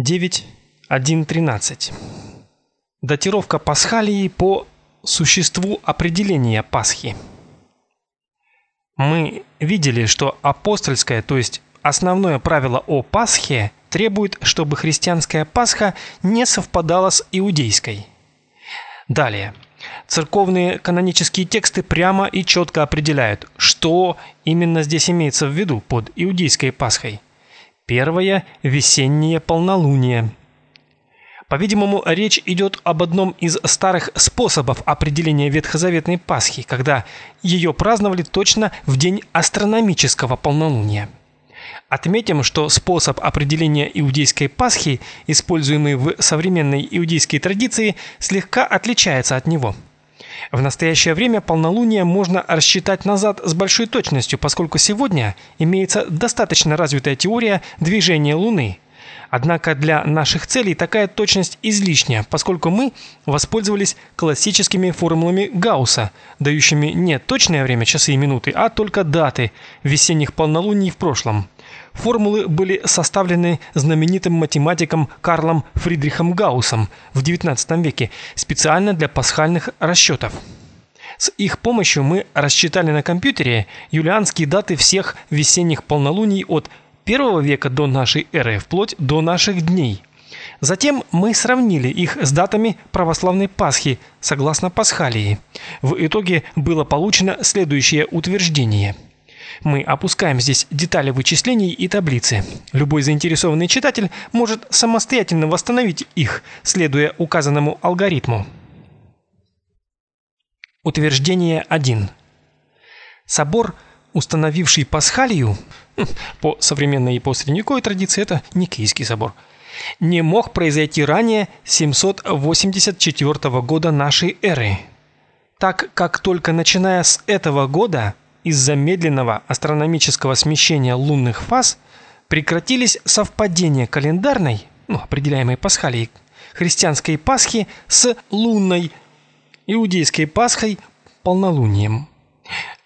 9.1.13. Датировка Пасхалии по существу определения Пасхи. Мы видели, что апостольское, то есть основное правило о Пасхе требует, чтобы христианская Пасха не совпадала с иудейской. Далее. Церковные канонические тексты прямо и четко определяют, что именно здесь имеется в виду под иудейской Пасхой – Первое – весеннее полнолуние. По-видимому, речь идет об одном из старых способов определения ветхозаветной Пасхи, когда ее праздновали точно в день астрономического полнолуния. Отметим, что способ определения иудейской Пасхи, используемый в современной иудейской традиции, слегка отличается от него – в настоящее время полнолуние можно рассчитать назад с большой точностью, поскольку сегодня имеется достаточно развитая теория движения Луны. Однако для наших целей такая точность излишняя, поскольку мы воспользовались классическими формулами Гаусса, дающими не точное время часы и минуты, а только даты весенних полнолуний в прошлом. Формулы были составлены знаменитым математиком Карлом Фридрихом Гауссом в XIX веке специально для пасхальных расчетов. С их помощью мы рассчитали на компьютере юлианские даты всех весенних полнолуний от первого века до нашей эры вплоть до наших дней. Затем мы сравнили их с датами православной Пасхи согласно Пасхалии. В итоге было получено следующее утверждение – мы опускаем здесь детали вычислений и таблицы. Любой заинтересованный читатель может самостоятельно восстановить их, следуя указанному алгоритму. Утверждение 1. Собор, установивший Пасхалию, по современной и по средневековой традиции это Никейский собор, не мог произойти ранее 784 года нашей эры. Так как только начиная с этого года из-за медленного астрономического смещения лунных фаз прекратились совпадения календарной, ну, определяемой пасхалией, христианской Пасхи с лунной иудейской Пасхой полнолунием.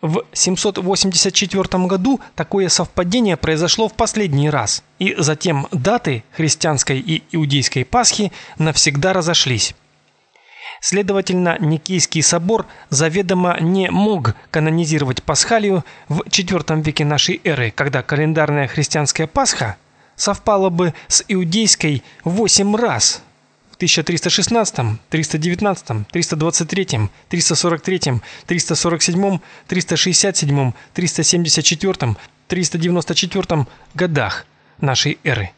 В 784 году такое совпадение произошло в последний раз, и затем даты христианской и иудейской Пасхи навсегда разошлись. Следовательно, Никейский собор заведомо не мог канонизировать Пасхалию в IV веке нашей эры, когда календарная христианская Пасха совпала бы с иудейской восемь раз в 1316, 319, 323, 343, 347, 367, 374, 394 годах нашей эры.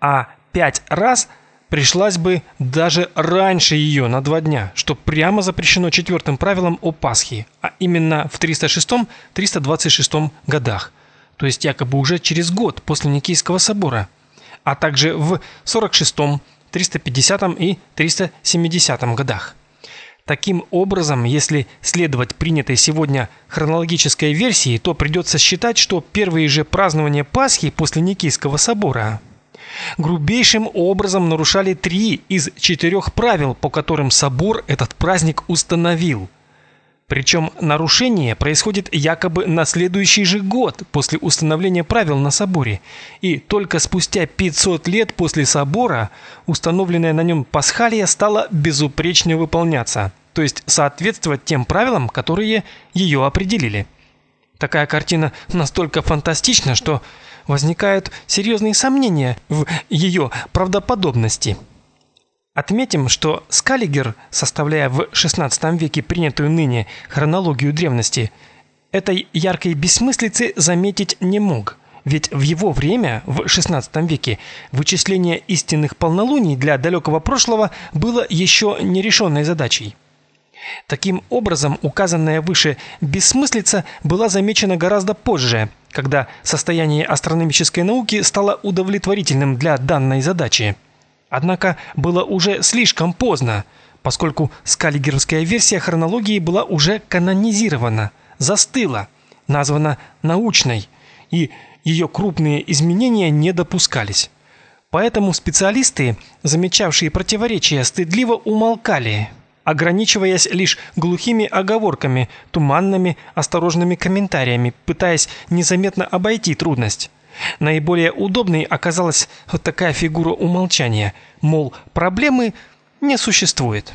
А пять раз – пришлась бы даже раньше ее на два дня, что прямо запрещено четвертым правилом о Пасхе, а именно в 306-326 годах, то есть якобы уже через год после Никейского собора, а также в 46 350 и 370 годах. Таким образом, если следовать принятой сегодня хронологической версии, то придется считать, что первые же празднования Пасхи после Никейского собора грубейшим образом нарушали три из четырех правил, по которым собор этот праздник установил. Причем нарушение происходит якобы на следующий же год после установления правил на соборе, и только спустя 500 лет после собора установленная на нем пасхалия стала безупречно выполняться, то есть соответствовать тем правилам, которые ее определили. Такая картина настолько фантастична, что возникают серьезные сомнения в ее правдоподобности. Отметим, что Скаллигер, составляя в XVI веке принятую ныне хронологию древности, этой яркой бессмыслицы заметить не мог. Ведь в его время, в XVI веке, вычисление истинных полнолуний для далекого прошлого было еще нерешенной задачей. Таким образом, указанная выше бессмыслица была замечена гораздо позже, когда состояние астрономической науки стало удовлетворительным для данной задачи. Однако было уже слишком поздно, поскольку скаллигеровская версия хронологии была уже канонизирована, застыла, названа научной, и ее крупные изменения не допускались. Поэтому специалисты, замечавшие противоречия, стыдливо умолкали – ограничиваясь лишь глухими оговорками, туманными, осторожными комментариями, пытаясь незаметно обойти трудность. Наиболее удобной оказалась вот такая фигура умолчания, мол, проблемы не существует.